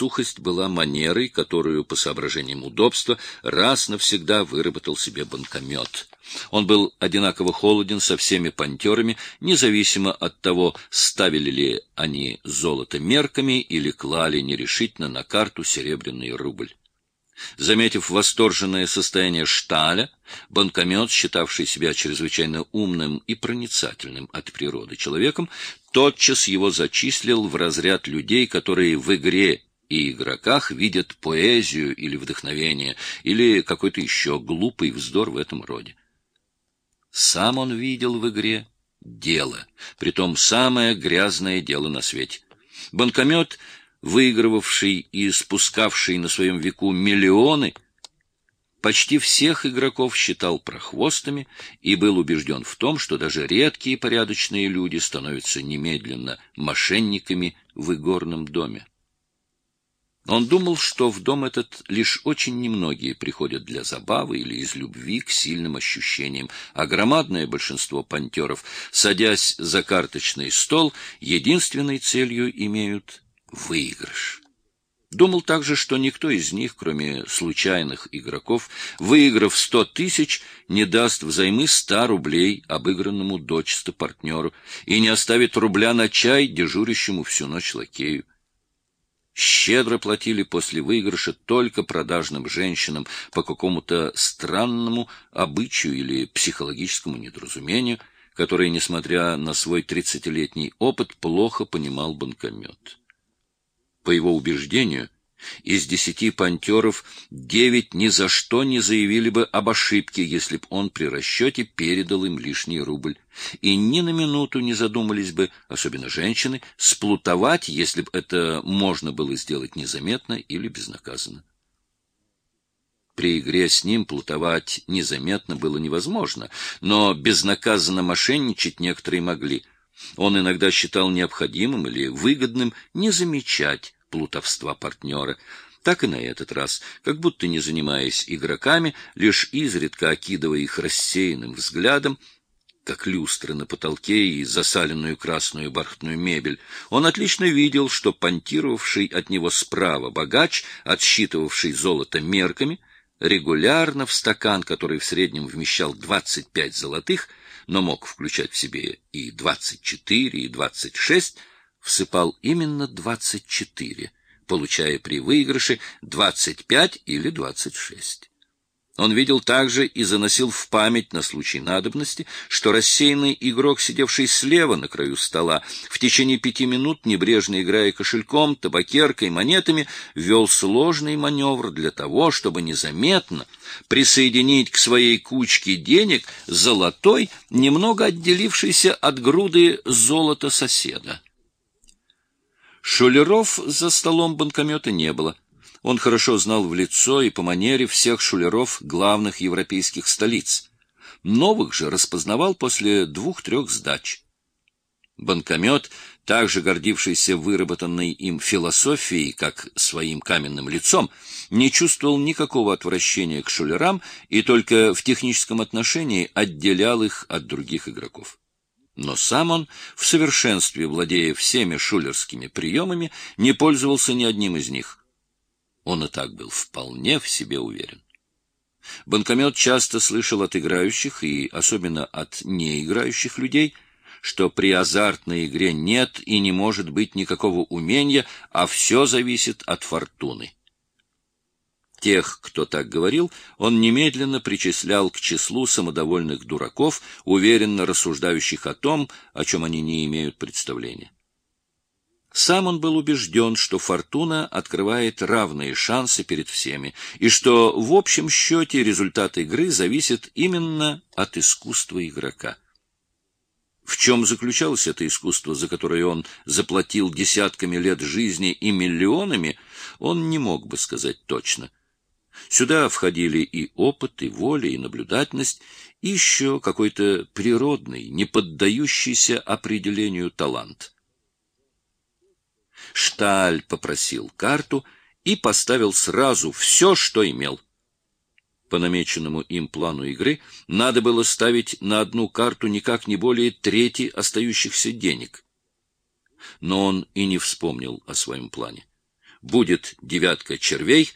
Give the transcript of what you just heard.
сухость была манерой, которую, по соображениям удобства, раз навсегда выработал себе банкомет. Он был одинаково холоден со всеми пантерами, независимо от того, ставили ли они золото мерками или клали нерешительно на карту серебряный рубль. Заметив восторженное состояние Шталя, банкомет, считавший себя чрезвычайно умным и проницательным от природы человеком, тотчас его зачислил в разряд людей, которые в игре и игроках видят поэзию или вдохновение, или какой-то еще глупый вздор в этом роде. Сам он видел в игре дело, притом самое грязное дело на свете. Банкомет выигрывавший и спускавший на своем веку миллионы, почти всех игроков считал прохвостами и был убежден в том, что даже редкие порядочные люди становятся немедленно мошенниками в игорном доме. Он думал, что в дом этот лишь очень немногие приходят для забавы или из любви к сильным ощущениям, а громадное большинство пантеров, садясь за карточный стол, единственной целью имеют выигрыш. Думал также, что никто из них, кроме случайных игроков, выиграв сто тысяч, не даст взаймы ста рублей обыгранному дочисто партнеру и не оставит рубля на чай дежурящему всю ночь лакею. Щедро платили после выигрыша только продажным женщинам по какому-то странному обычаю или психологическому недоразумению, которое, несмотря на свой тридцатилетний опыт, плохо понимал банкомет. По его убеждению, из десяти пантеров девять ни за что не заявили бы об ошибке, если б он при расчете передал им лишний рубль, и ни на минуту не задумались бы, особенно женщины, сплутовать, если бы это можно было сделать незаметно или безнаказанно. При игре с ним плутовать незаметно было невозможно, но безнаказанно мошенничать некоторые могли — он иногда считал необходимым или выгодным не замечать плутовства партнера. Так и на этот раз, как будто не занимаясь игроками, лишь изредка окидывая их рассеянным взглядом, как люстры на потолке и засаленную красную бархатную мебель, он отлично видел, что понтировавший от него справа богач, отсчитывавший золото мерками, регулярно в стакан, который в среднем вмещал 25 золотых, но мог включать в себе и 24, и 26, всыпал именно 24, получая при выигрыше 25 или 26. Он видел также и заносил в память на случай надобности, что рассеянный игрок, сидевший слева на краю стола, в течение пяти минут, небрежно играя кошельком, табакеркой, монетами, вел сложный маневр для того, чтобы незаметно присоединить к своей кучке денег золотой, немного отделившийся от груды золота соседа. Шулеров за столом банкомета не было. Он хорошо знал в лицо и по манере всех шулеров главных европейских столиц. Новых же распознавал после двух-трех сдач. Банкомет, также гордившийся выработанной им философией, как своим каменным лицом, не чувствовал никакого отвращения к шулерам и только в техническом отношении отделял их от других игроков. Но сам он, в совершенстве владея всеми шулерскими приемами, не пользовался ни одним из них. Он и так был вполне в себе уверен. Банкомет часто слышал от играющих и особенно от неиграющих людей, что при азартной игре нет и не может быть никакого умения, а все зависит от фортуны. Тех, кто так говорил, он немедленно причислял к числу самодовольных дураков, уверенно рассуждающих о том, о чем они не имеют представления. Сам он был убежден, что фортуна открывает равные шансы перед всеми, и что в общем счете результат игры зависит именно от искусства игрока. В чем заключалось это искусство, за которое он заплатил десятками лет жизни и миллионами, он не мог бы сказать точно. Сюда входили и опыт, и воля, и наблюдательность, и еще какой-то природный, не поддающийся определению талант. Шталь попросил карту и поставил сразу все, что имел. По намеченному им плану игры надо было ставить на одну карту никак не более трети остающихся денег. Но он и не вспомнил о своем плане. будет девятка червей,